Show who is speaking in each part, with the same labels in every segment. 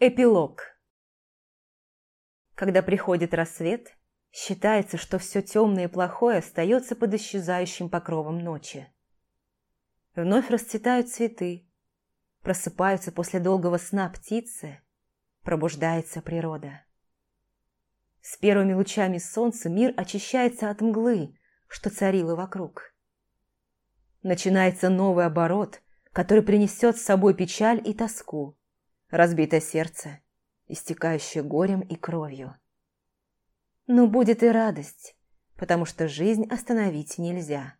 Speaker 1: Эпилог Когда приходит рассвет, считается, что все темное и плохое остается под исчезающим покровом ночи. Вновь расцветают цветы, просыпаются после долгого сна птицы, пробуждается природа. С первыми лучами солнца мир очищается от мглы, что царила вокруг. Начинается новый оборот, который принесет с собой печаль и тоску, разбитое сердце, истекающее горем и кровью. Но будет и радость, потому что жизнь остановить нельзя.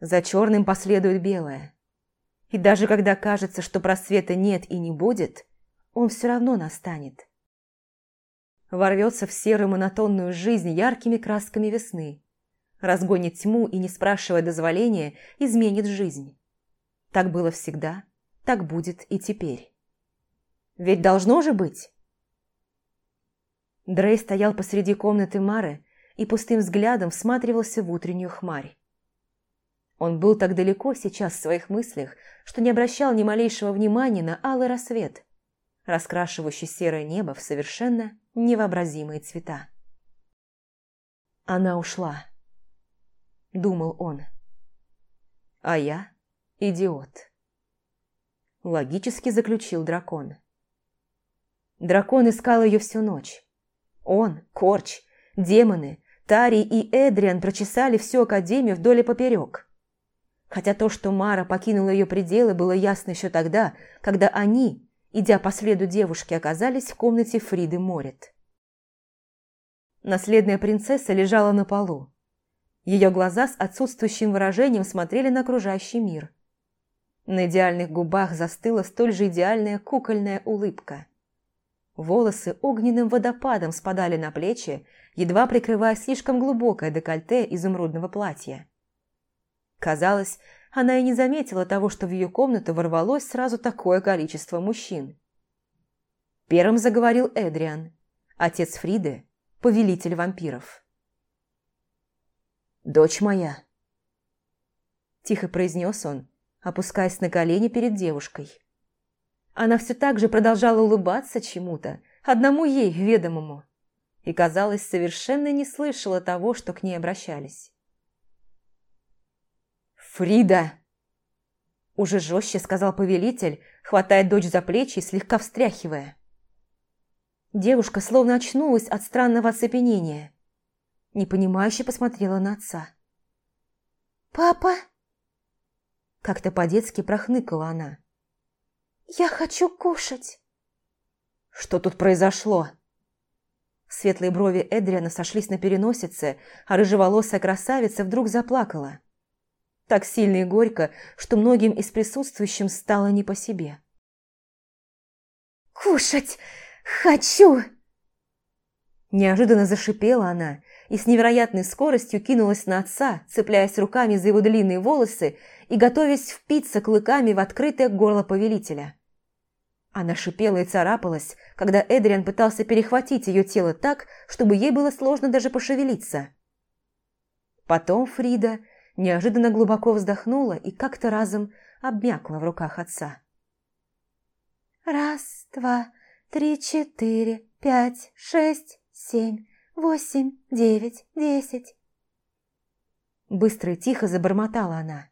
Speaker 1: За черным последует белое. И даже когда кажется, что просвета нет и не будет, он все равно настанет. Ворвется в серую монотонную жизнь яркими красками весны, разгонит тьму и, не спрашивая дозволения, изменит жизнь. Так было всегда, так будет и теперь. Ведь должно же быть. Дрей стоял посреди комнаты Мары и пустым взглядом всматривался в утреннюю хмарь. Он был так далеко сейчас в своих мыслях, что не обращал ни малейшего внимания на алый рассвет, раскрашивающий серое небо в совершенно невообразимые цвета. Она ушла думал он. А я идиот. Логически заключил дракон. Дракон искал ее всю ночь. Он, Корч, демоны, Тари и Эдриан прочесали всю Академию вдоль и поперек. Хотя то, что Мара покинула ее пределы, было ясно еще тогда, когда они, идя по следу девушки, оказались в комнате Фриды Морет. Наследная принцесса лежала на полу. Ее глаза с отсутствующим выражением смотрели на окружающий мир. На идеальных губах застыла столь же идеальная кукольная улыбка. Волосы огненным водопадом спадали на плечи, едва прикрывая слишком глубокое декольте изумрудного платья. Казалось, она и не заметила того, что в ее комнату ворвалось сразу такое количество мужчин. Первым заговорил Эдриан, отец Фриды, повелитель вампиров. «Дочь моя!» Тихо произнес он, опускаясь на колени перед девушкой. Она все так же продолжала улыбаться чему-то, одному ей ведомому, и, казалось, совершенно не слышала того, что к ней обращались. «Фрида!» Уже жестче сказал повелитель, хватая дочь за плечи и слегка встряхивая. Девушка словно очнулась от странного оцепенения непонимающе посмотрела на отца. «Папа?» Как-то по-детски прохныкала она. «Я хочу кушать!» «Что тут произошло?» Светлые брови Эдриана сошлись на переносице, а рыжеволосая красавица вдруг заплакала. Так сильно и горько, что многим из присутствующим стало не по себе. «Кушать хочу!» Неожиданно зашипела она и с невероятной скоростью кинулась на отца, цепляясь руками за его длинные волосы и готовясь впиться клыками в открытое горло повелителя. Она шипела и царапалась, когда Эдриан пытался перехватить ее тело так, чтобы ей было сложно даже пошевелиться. Потом Фрида неожиданно глубоко вздохнула и как-то разом обмякла в руках отца. «Раз, два, три, четыре, пять, шесть, семь, восемь, девять, десять. Быстро и тихо забормотала она.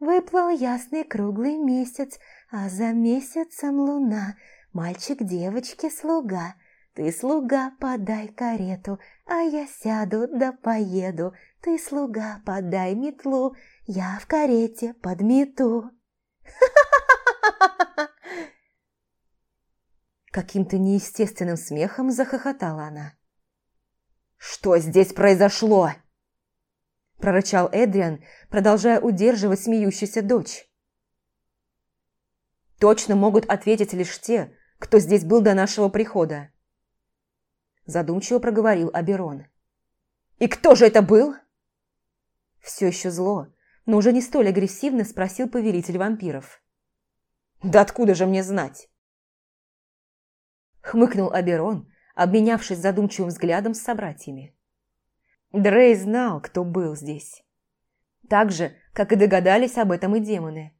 Speaker 1: Выплыл ясный круглый месяц, а за месяцем луна. Мальчик девочке слуга. Ты, слуга, подай карету, а я сяду да поеду. Ты, слуга, подай метлу, я в карете подмету. Ха-ха-ха-ха-ха! Каким-то неестественным смехом захохотала она. «Что здесь произошло?» прорычал Эдриан, продолжая удерживать смеющуюся дочь. «Точно могут ответить лишь те, кто здесь был до нашего прихода», задумчиво проговорил Аберон. «И кто же это был?» Все еще зло, но уже не столь агрессивно спросил повелитель вампиров. «Да откуда же мне знать?» Хмыкнул Аберон, обменявшись задумчивым взглядом с собратьями. Дрей знал, кто был здесь. Так же, как и догадались об этом и демоны.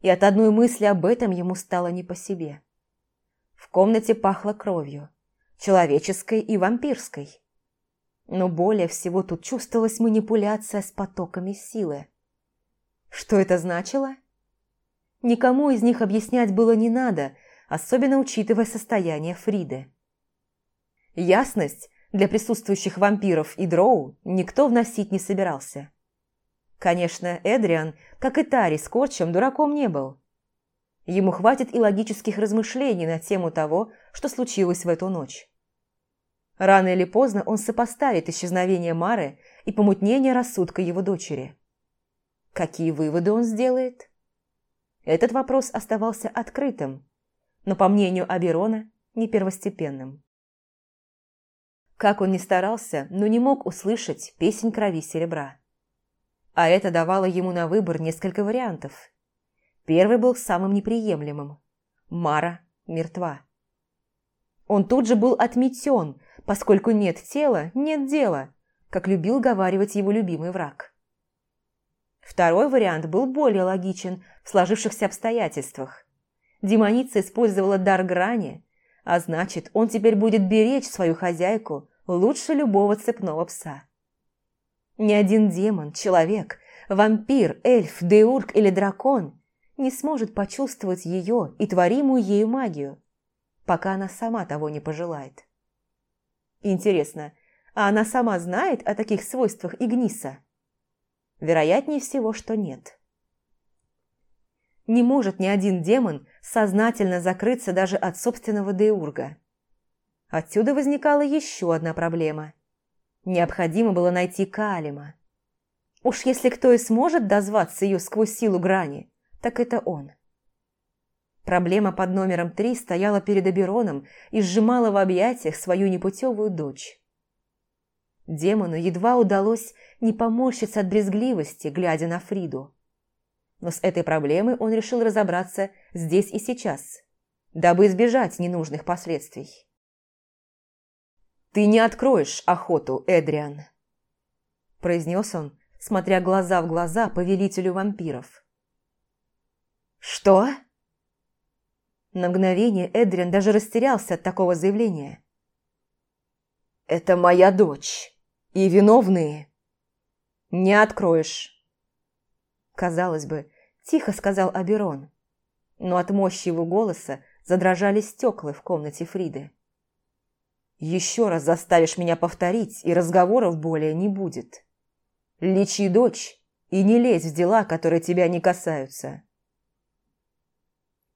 Speaker 1: И от одной мысли об этом ему стало не по себе. В комнате пахло кровью, человеческой и вампирской. Но более всего тут чувствовалась манипуляция с потоками силы. Что это значило? Никому из них объяснять было не надо, особенно учитывая состояние Фриды. Ясность для присутствующих вампиров и дроу никто вносить не собирался. Конечно, Эдриан, как и Тари с Корчем, дураком не был. Ему хватит и логических размышлений на тему того, что случилось в эту ночь. Рано или поздно он сопоставит исчезновение Мары и помутнение рассудка его дочери. Какие выводы он сделает? Этот вопрос оставался открытым, но, по мнению Аберона, не первостепенным. Как он ни старался, но не мог услышать песнь крови серебра. А это давало ему на выбор несколько вариантов. Первый был самым неприемлемым. Мара мертва. Он тут же был отметен, поскольку нет тела, нет дела, как любил говаривать его любимый враг. Второй вариант был более логичен в сложившихся обстоятельствах. Демоница использовала дар грани, а значит, он теперь будет беречь свою хозяйку лучше любого цепного пса. Ни один демон, человек, вампир, эльф, деург или дракон не сможет почувствовать ее и творимую ею магию, пока она сама того не пожелает. Интересно, а она сама знает о таких свойствах Игниса? Вероятнее всего, что нет. Не может ни один демон сознательно закрыться даже от собственного деурга. Отсюда возникала еще одна проблема. Необходимо было найти Калима. Уж если кто и сможет дозваться ее сквозь силу грани, так это он. Проблема под номером три стояла перед Абероном и сжимала в объятиях свою непутевую дочь. Демону едва удалось не поморщиться от брезгливости, глядя на Фриду. Но с этой проблемой он решил разобраться здесь и сейчас, дабы избежать ненужных последствий. «Ты не откроешь охоту, Эдриан», – произнес он, смотря глаза в глаза повелителю вампиров. «Что?» На мгновение Эдриан даже растерялся от такого заявления. «Это моя дочь, и виновные...» «Не откроешь». Казалось бы, тихо сказал Аберон, но от мощи его голоса задрожали стекла в комнате Фриды. Еще раз заставишь меня повторить, и разговоров более не будет. Лечи дочь и не лезь в дела, которые тебя не касаются.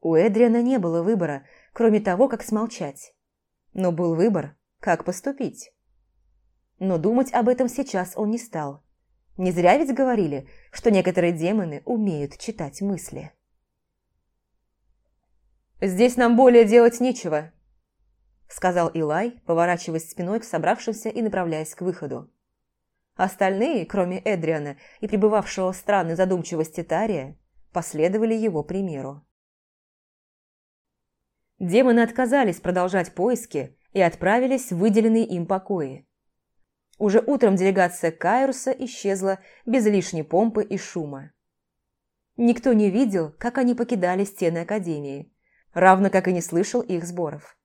Speaker 1: У Эдриана не было выбора, кроме того, как смолчать. Но был выбор, как поступить. Но думать об этом сейчас он не стал. Не зря ведь говорили, что некоторые демоны умеют читать мысли. «Здесь нам более делать нечего», – сказал Илай, поворачиваясь спиной к собравшимся и направляясь к выходу. Остальные, кроме Эдриана и пребывавшего в странной задумчивости Тария, последовали его примеру. Демоны отказались продолжать поиски и отправились в выделенные им покои. Уже утром делегация Кайруса исчезла без лишней помпы и шума. Никто не видел, как они покидали стены Академии, равно как и не слышал их сборов.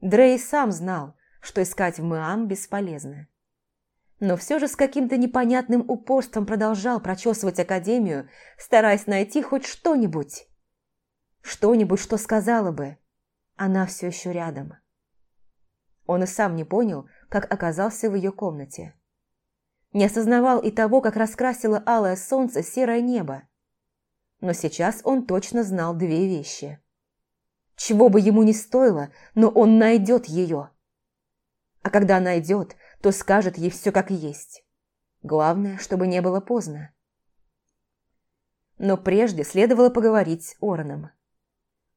Speaker 1: Дрей сам знал, что искать в Мэам бесполезно. Но все же с каким-то непонятным упорством продолжал прочесывать Академию, стараясь найти хоть что-нибудь. Что-нибудь, что сказала бы. Она все еще рядом. Он и сам не понял, как оказался в ее комнате. Не осознавал и того, как раскрасило алое солнце серое небо. Но сейчас он точно знал две вещи. Чего бы ему ни стоило, но он найдет ее. А когда найдет, то скажет ей все как есть. Главное, чтобы не было поздно. Но прежде следовало поговорить с Ороном.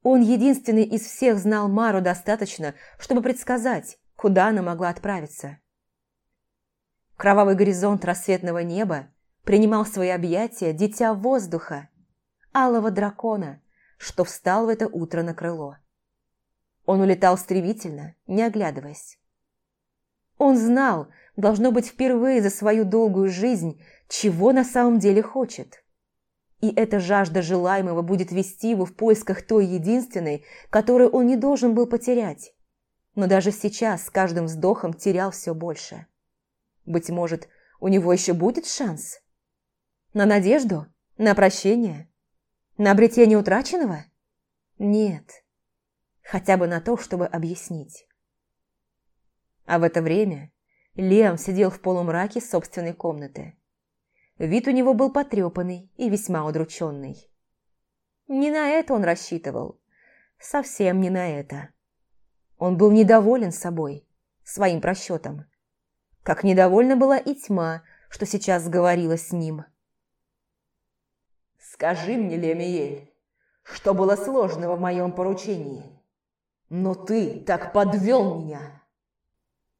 Speaker 1: Он единственный из всех знал Мару достаточно, чтобы предсказать, куда она могла отправиться. Кровавый горизонт рассветного неба принимал свои объятия дитя воздуха, алого дракона, что встал в это утро на крыло. Он улетал стремительно, не оглядываясь. Он знал, должно быть впервые за свою долгую жизнь, чего на самом деле хочет. И эта жажда желаемого будет вести его в поисках той единственной, которую он не должен был потерять. Но даже сейчас с каждым вздохом терял все больше. Быть может, у него еще будет шанс? На надежду? На прощение? На обретение утраченного? Нет. Хотя бы на то, чтобы объяснить. А в это время Лиам сидел в полумраке собственной комнаты. Вид у него был потрепанный и весьма удрученный. Не на это он рассчитывал. Совсем не на это. Он был недоволен собой, своим просчетом. Как недовольна была и тьма, что сейчас говорила с ним.
Speaker 2: «Скажи мне, Лемиель, что было сложного в моем поручении? Но ты так подвел меня!»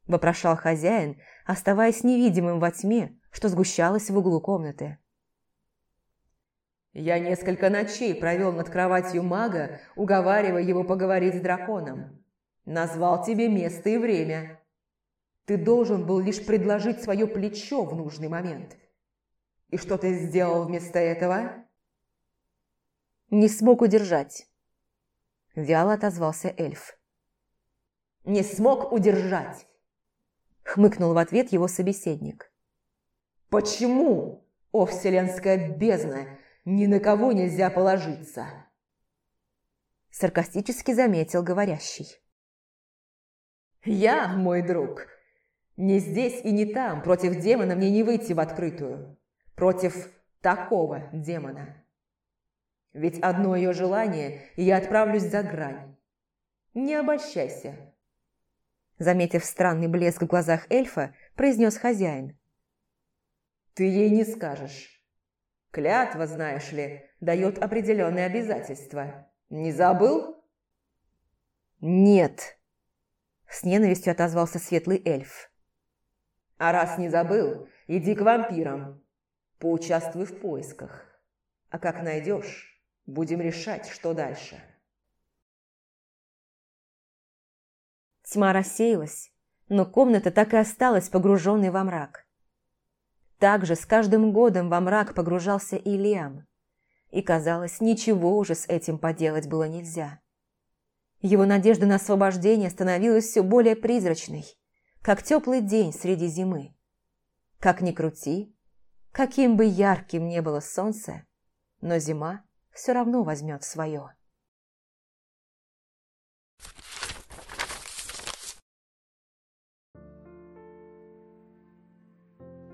Speaker 1: Вопрошал хозяин, оставаясь невидимым во тьме, что сгущалось в углу комнаты.
Speaker 2: Я несколько ночей провел над кроватью мага, уговаривая его поговорить с драконом. Назвал тебе место и время. Ты должен был лишь предложить свое плечо в нужный момент. И что ты сделал вместо этого?
Speaker 1: Не смог удержать. Вяло отозвался эльф.
Speaker 2: Не смог удержать.
Speaker 1: Хмыкнул в ответ его собеседник.
Speaker 2: Почему, о вселенская бездна, ни на кого нельзя положиться?
Speaker 1: Саркастически заметил говорящий.
Speaker 2: Я, мой друг, не здесь и не там, против демона мне не выйти в открытую. Против такого демона. Ведь одно ее желание, и я отправлюсь за грань. Не обольщайся.
Speaker 1: Заметив странный блеск в глазах эльфа, произнес хозяин.
Speaker 2: Ты ей не скажешь. Клятва, знаешь ли, дает определенные обязательства. Не забыл?
Speaker 1: Нет. С ненавистью отозвался светлый эльф.
Speaker 2: А раз не забыл, иди к вампирам. Поучаствуй в поисках. А как найдешь, будем решать, что дальше.
Speaker 1: Тьма рассеялась, но комната так и осталась погруженной во мрак. Также с каждым годом во мрак погружался и Лиам. И, казалось, ничего уже с этим поделать было нельзя. Его надежда на освобождение становилась все более призрачной, как теплый день среди зимы. Как ни крути, каким бы ярким не было солнце, но зима все равно возьмет свое.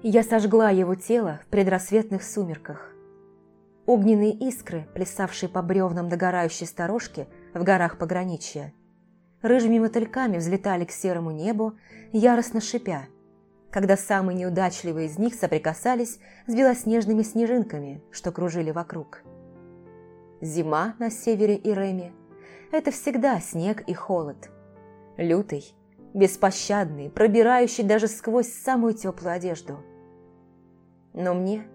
Speaker 1: Я сожгла его тело в предрассветных сумерках. Огненные искры, плясавшие по бревнам догорающей сторожки в горах пограничья, рыжими мотыльками взлетали к серому небу, яростно шипя, когда самые неудачливые из них соприкасались с белоснежными снежинками, что кружили вокруг. Зима на севере Иреме – это всегда снег и холод. Лютый, беспощадный, пробирающий даже сквозь самую теплую одежду – но мне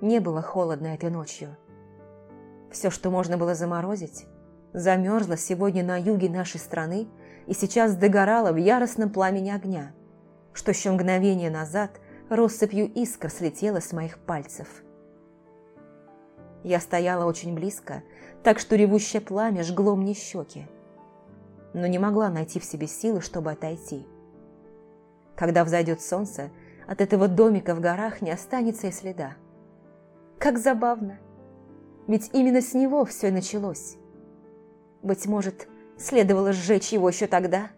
Speaker 1: не было холодно этой ночью. Все, что можно было заморозить, замерзло сегодня на юге нашей страны и сейчас догорало в яростном пламени огня, что еще мгновение назад россыпью искр слетело с моих пальцев. Я стояла очень близко, так что ревущее пламя жгло мне щеки, но не могла найти в себе силы, чтобы отойти. Когда взойдет солнце, от этого домика в горах не останется и следа. Как забавно. Ведь именно с него все началось. Быть может, следовало сжечь его еще тогда?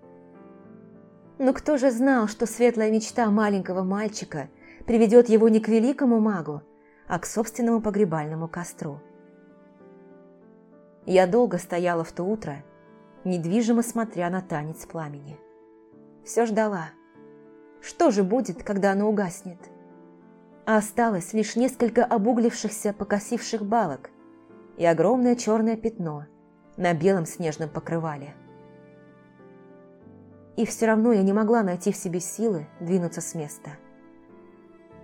Speaker 1: Но кто же знал, что светлая мечта маленького мальчика приведет его не к великому магу, а к собственному погребальному костру? Я долго стояла в то утро, недвижимо смотря на танец пламени. Все ждала – что же будет, когда оно угаснет? А осталось лишь несколько обуглившихся, покосивших балок и огромное черное пятно на белом снежном покрывале. И все равно я не могла найти в себе силы двинуться с места.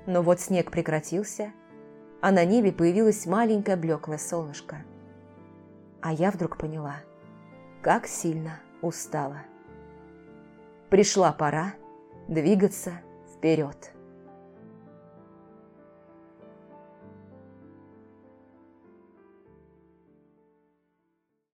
Speaker 1: Но вот снег прекратился, а на небе появилось маленькое блеклое солнышко. А я вдруг поняла, как сильно устала. Пришла пора двигаться вперед.